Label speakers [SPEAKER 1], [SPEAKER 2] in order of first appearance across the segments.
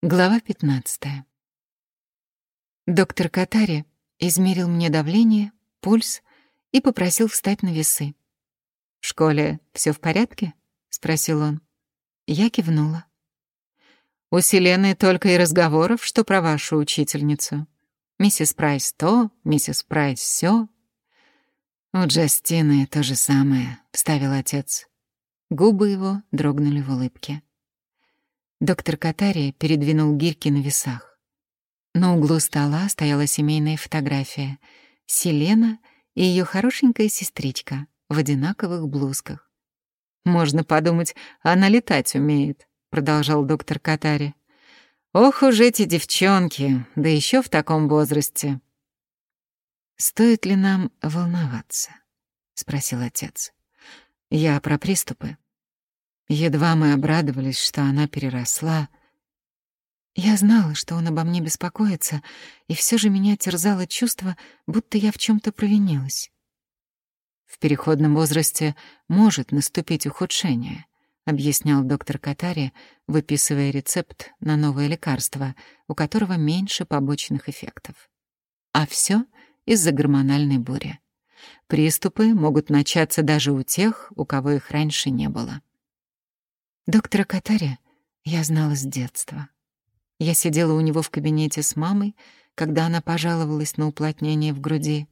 [SPEAKER 1] Глава 15. Доктор Катари измерил мне давление, пульс и попросил встать на весы. «В школе все в порядке?» — спросил он. Я кивнула. «У Селены только и разговоров, что про вашу учительницу. Миссис Прайс то, миссис Прайс все. «У Джастины то же самое», — вставил отец. Губы его дрогнули в улыбке. Доктор Катари передвинул гирьки на весах. На углу стола стояла семейная фотография. Селена и ее хорошенькая сестричка в одинаковых блузках. «Можно подумать, она летать умеет», — продолжал доктор Катари. «Ох уж эти девчонки, да еще в таком возрасте». «Стоит ли нам волноваться?» — спросил отец. «Я про приступы». Едва мы обрадовались, что она переросла. Я знала, что он обо мне беспокоится, и все же меня терзало чувство, будто я в чем то провинилась. В переходном возрасте может наступить ухудшение, объяснял доктор Катари, выписывая рецепт на новое лекарство, у которого меньше побочных эффектов. А все из-за гормональной бури. Приступы могут начаться даже у тех, у кого их раньше не было. Доктора Катари я знала с детства. Я сидела у него в кабинете с мамой, когда она пожаловалась на уплотнение в груди.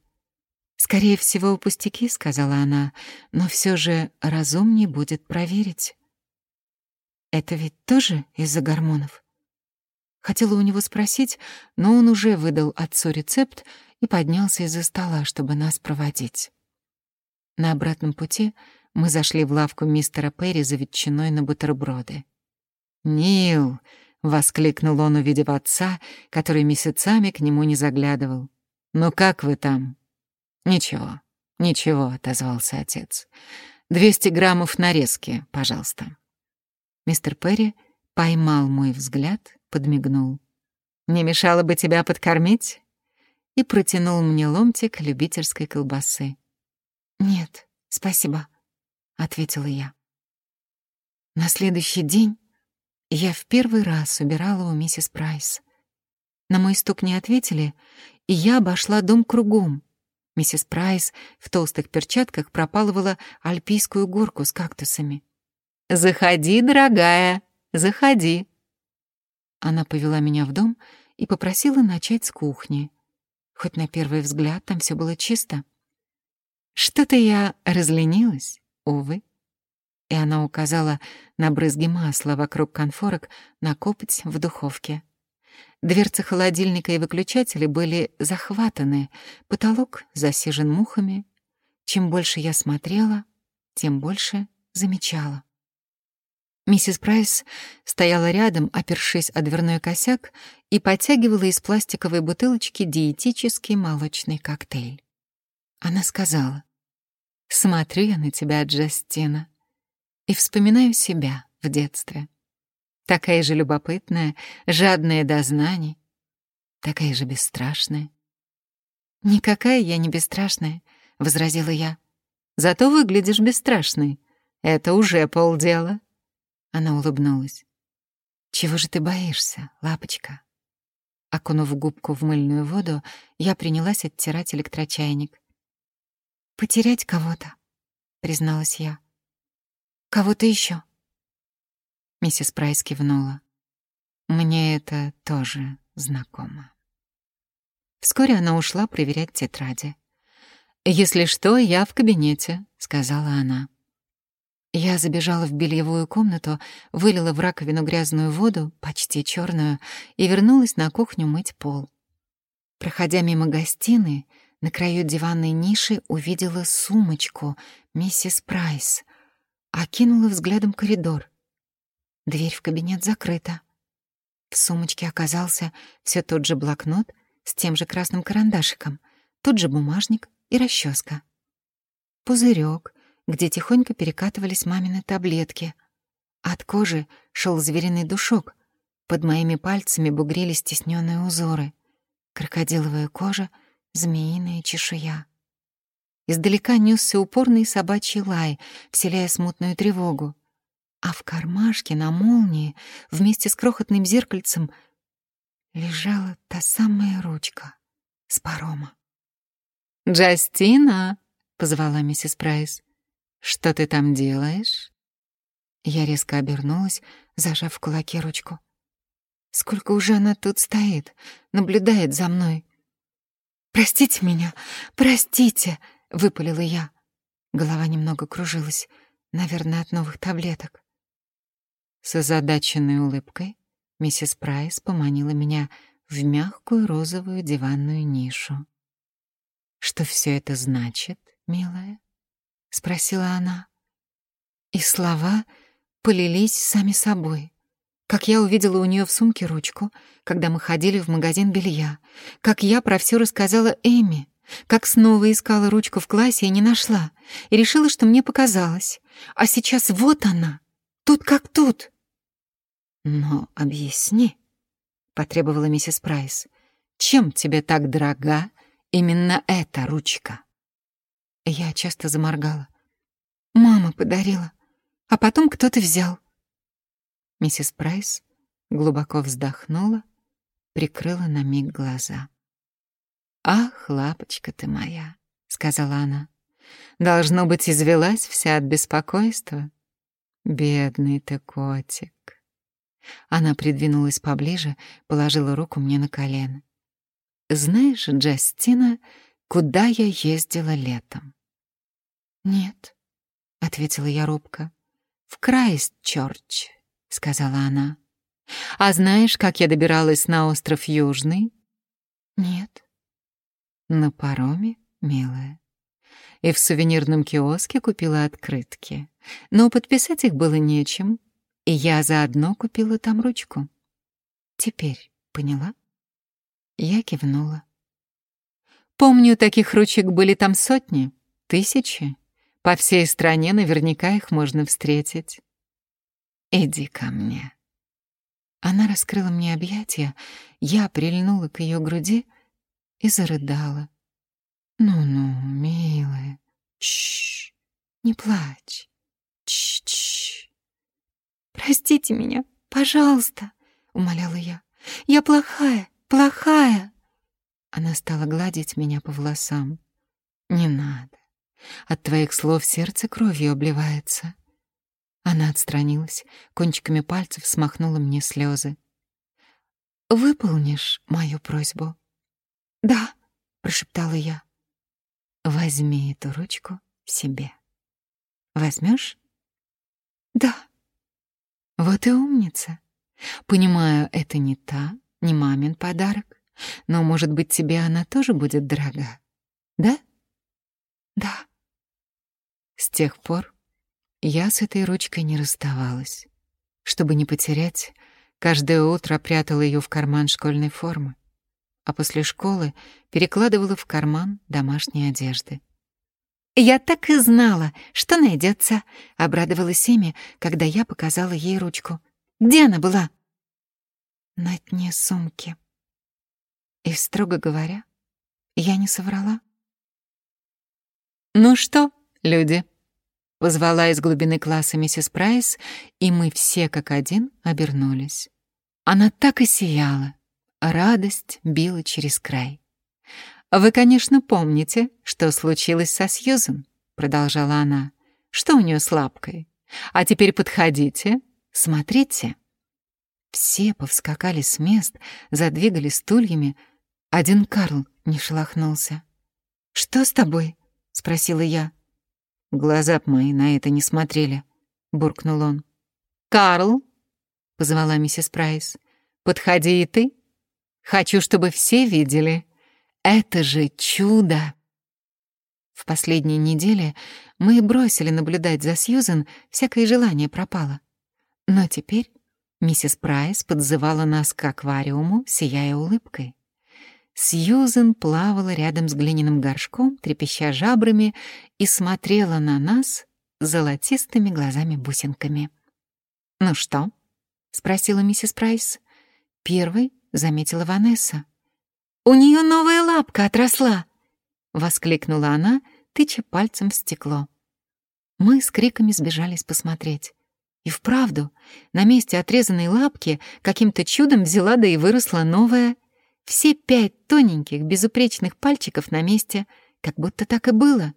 [SPEAKER 1] «Скорее всего, пустяки», — сказала она, «но все же разумнее будет проверить». «Это ведь тоже из-за гормонов?» Хотела у него спросить, но он уже выдал отцу рецепт и поднялся из-за стола, чтобы нас проводить. На обратном пути мы зашли в лавку мистера Перри за ветчиной на бутерброды. «Нил!» — воскликнул он, увидев отца, который месяцами к нему не заглядывал. «Ну как вы там?» «Ничего, ничего», — отозвался отец. «Двести граммов нарезки, пожалуйста». Мистер Перри поймал мой взгляд, подмигнул. «Не мешало бы тебя подкормить?» и протянул мне ломтик любительской колбасы. «Нет, спасибо», — ответила я. На следующий день я в первый раз убирала у миссис Прайс. На мой стук не ответили, и я обошла дом кругом. Миссис Прайс в толстых перчатках пропалывала альпийскую горку с кактусами. «Заходи, дорогая, заходи!» Она повела меня в дом и попросила начать с кухни. Хоть на первый взгляд там все было чисто. Что-то я разленилась Увы. И она указала на брызги масла вокруг конфорок на копоть в духовке. Дверцы холодильника и выключатели были захватаны, потолок засижен мухами. Чем больше я смотрела, тем больше замечала. Миссис Прайс стояла рядом, опершись о дверной косяк, и подтягивала из пластиковой бутылочки диетический молочный коктейль. Она сказала, Смотрю я на тебя, Джастина, и вспоминаю себя в детстве. Такая же любопытная, жадная до знаний, такая же бесстрашная. «Никакая я не бесстрашная», — возразила я. «Зато выглядишь бесстрашной. Это уже полдела». Она улыбнулась. «Чего же ты боишься, лапочка?» Окунув губку в мыльную воду, я принялась оттирать электрочайник. «Потерять кого-то», — призналась я. «Кого-то еще. Миссис Прайс кивнула. «Мне это тоже знакомо». Вскоре она ушла проверять тетради. «Если что, я в кабинете», — сказала она. Я забежала в бельевую комнату, вылила в раковину грязную воду, почти черную, и вернулась на кухню мыть пол. Проходя мимо гостиной, на краю диванной ниши увидела сумочку миссис Прайс, окинула взглядом коридор. Дверь в кабинет закрыта. В сумочке оказался все тот же блокнот с тем же красным карандашиком, тот же бумажник и расческа. Пузырек, где тихонько перекатывались мамины таблетки. От кожи шел звериный душок. Под моими пальцами бугрились стесненные узоры. Крокодиловая кожа — змеиная чешуя. Издалека несся упорный собачий лай, вселяя смутную тревогу. а в кармашке на молнии вместе с крохотным зеркальцем лежала та самая ручка с парома.
[SPEAKER 2] «Джастина!» — позвала миссис Прайс. «Что ты там делаешь?»
[SPEAKER 1] Я резко обернулась, зажав в кулаке ручку. Сколько уже она тут стоит, наблюдает за мной. «Простите меня, простите!» — выпалила я. Голова немного кружилась, наверное, от новых таблеток.
[SPEAKER 2] С озадаченной улыбкой миссис Прайс поманила меня в мягкую розовую диванную нишу. «Что все это значит, милая?» — спросила она.
[SPEAKER 1] И слова полились сами собой. Как я увидела у нее в сумке ручку, когда мы ходили в магазин белья. Как я про все рассказала Эми. Как снова искала ручку в классе и не нашла. И решила, что мне показалось. А сейчас вот она. Тут как тут.
[SPEAKER 2] «Но объясни», — потребовала миссис Прайс, «чем тебе так дорога именно эта ручка?»
[SPEAKER 1] Я часто заморгала. «Мама подарила, а потом кто-то взял».
[SPEAKER 2] Миссис Прайс глубоко вздохнула, прикрыла на миг глаза. «Ах, лапочка ты моя», — сказала она, — «должно быть, извелась вся от беспокойства. Бедный ты котик». Она придвинулась поближе, положила руку мне на колено. «Знаешь, Джастина, куда я ездила летом?»
[SPEAKER 1] «Нет», — ответила я робко.
[SPEAKER 2] «В Крайстчорч», — сказала она. «А знаешь, как я добиралась на остров Южный?»
[SPEAKER 1] «Нет».
[SPEAKER 2] «На пароме, милая. И в сувенирном киоске купила открытки. Но подписать их было нечем, и я заодно купила там ручку. Теперь поняла? Я кивнула. Помню, таких ручек были там сотни, тысячи. По всей стране наверняка их можно встретить. Иди ко мне. Она раскрыла мне объятия, я прильнула к ее груди и зарыдала. «Ну-ну, милая, чш, не плачь, чш-чш».
[SPEAKER 1] «Простите меня, пожалуйста», — умоляла я. «Я плохая, плохая».
[SPEAKER 2] Она стала гладить меня по волосам. «Не надо. От твоих слов сердце кровью обливается». Она отстранилась, кончиками пальцев смахнула мне слезы. «Выполнишь мою просьбу?»
[SPEAKER 1] «Да», — прошептала я.
[SPEAKER 2] «Возьми эту ручку себе. Возьмешь?
[SPEAKER 1] «Да».
[SPEAKER 2] Вот и умница. Понимаю, это не та, не мамин подарок, но, может быть, тебе она тоже будет дорога, да?
[SPEAKER 1] Да.
[SPEAKER 2] С тех пор я с этой ручкой не расставалась. Чтобы не потерять, каждое утро прятала ее в карман школьной формы, а после школы перекладывала в карман домашней одежды.
[SPEAKER 1] «Я так и знала, что найдется», — обрадовалась Эми, когда я показала ей ручку. «Где она была?»
[SPEAKER 2] «На дне сумки». И, строго говоря, я не соврала. «Ну что, люди?» — позвала из глубины класса миссис Прайс, и мы все как один обернулись. Она так и сияла. Радость била через край. «Вы, конечно, помните, что случилось со Сьюзен», — продолжала она. «Что у нее с лапкой? А теперь подходите, смотрите». Все повскакали с мест, задвигали стульями. Один Карл не шелохнулся.
[SPEAKER 1] «Что с тобой?» — спросила я.
[SPEAKER 2] «Глаза б мои на это не смотрели», — буркнул он. «Карл!» — позвала миссис Прайс. «Подходи и ты. Хочу, чтобы все видели, это же чудо! В последние недели мы бросили наблюдать за Сьюзен, всякое желание пропало. Но теперь миссис Прайс подзывала нас к аквариуму, сияя улыбкой. Сьюзен плавала рядом с глиняным горшком, трепеща жабрами, и смотрела на нас золотистыми глазами-бусинками. «Ну что?» — спросила миссис Прайс. Первой заметила Ванесса. «У нее новая лапка отросла!» — воскликнула она, тыча пальцем в стекло. Мы с криками сбежались посмотреть.
[SPEAKER 1] И вправду, на месте отрезанной лапки каким-то чудом взяла да и выросла новая. Все пять тоненьких, безупречных пальчиков на месте, как будто так и было.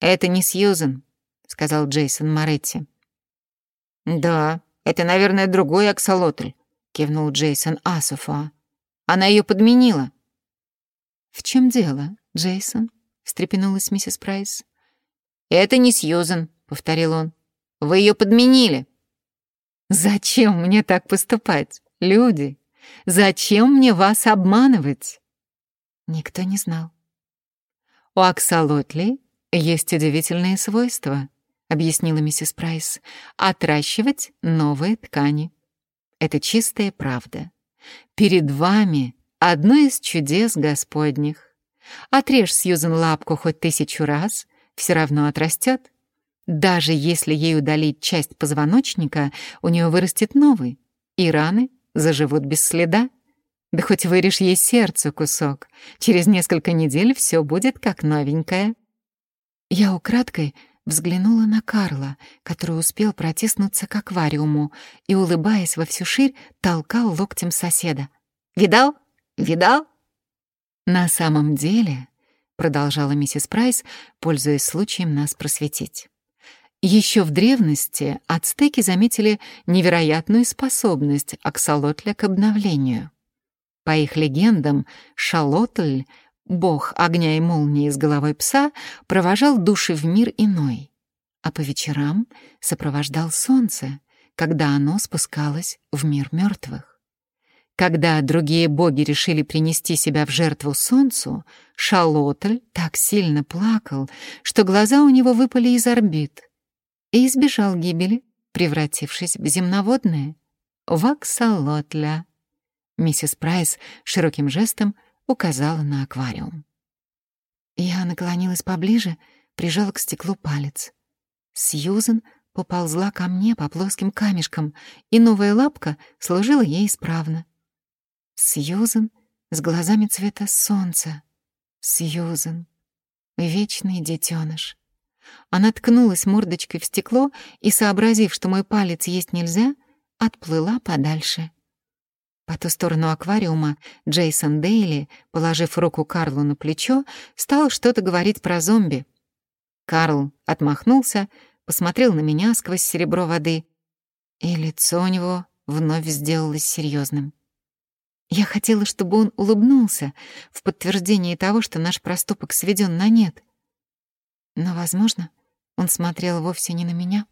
[SPEAKER 2] «Это не Сьюзен», — сказал Джейсон Моретти.
[SPEAKER 3] «Да, это, наверное, другой аксолотль», — кивнул Джейсон Асуфа. «Она ее подменила».
[SPEAKER 1] «В чем дело, Джейсон?» — встрепенулась миссис Прайс.
[SPEAKER 3] «Это не Сьюзен», — повторил он. Вы ее подменили».
[SPEAKER 1] «Зачем мне так поступать, люди? Зачем мне вас обманывать?» Никто не знал. «У аксолотли есть удивительные свойства», — объяснила миссис Прайс, «отращивать новые ткани. Это чистая правда. Перед вами одно из чудес Господних. Отрежь Сьюзен лапку хоть тысячу раз, все равно отрастет. Даже если ей удалить часть позвоночника, у нее вырастет новый, и раны заживут без следа. Да хоть вырежь ей сердце кусок, через несколько недель все будет как новенькое. Я украдкой взглянула на Карла, который успел протиснуться к аквариуму и, улыбаясь во всю ширь, толкал локтем соседа. «Видал? Видал?» «На самом деле», — продолжала миссис Прайс, пользуясь случаем нас просветить, еще в древности ацтеки заметили невероятную способность аксолотля к обновлению. По их легендам, Шалотль, бог огня и молнии с головой пса, провожал души в мир иной, а по вечерам сопровождал солнце, когда оно спускалось в мир мертвых. Когда другие боги решили принести себя в жертву солнцу, Шалотль так сильно плакал, что глаза у него выпали из орбит — и избежал гибели, превратившись в земноводное, в аксолотля. Миссис Прайс широким жестом указала на аквариум. Я наклонилась поближе, прижала к стеклу палец. Сьюзен поползла ко мне по плоским камешкам, и новая лапка служила ей исправно. Сьюзен с глазами цвета солнца. Сьюзен, вечный детеныш. Она ткнулась мордочкой в стекло и, сообразив, что мой палец есть нельзя, отплыла подальше. По ту сторону аквариума Джейсон Дейли, положив руку Карлу на плечо, стал что-то говорить про зомби. Карл отмахнулся, посмотрел на меня сквозь серебро воды, и лицо у него вновь сделалось серьезным. Я хотела, чтобы он улыбнулся в подтверждение того, что наш проступок сведен на нет. Но, возможно, он смотрел вовсе не на меня.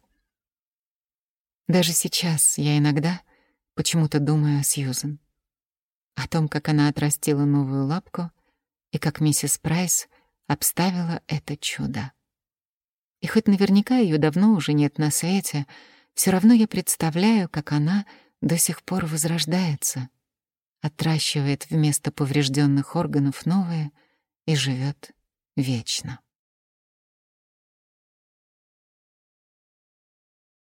[SPEAKER 1] Даже сейчас я иногда почему-то думаю о Сьюзен. О том, как она отрастила новую лапку и как миссис Прайс обставила это чудо. И хоть наверняка ее давно уже нет на свете, все равно я представляю, как она до сих пор возрождается, отращивает вместо поврежденных органов новые и живет вечно.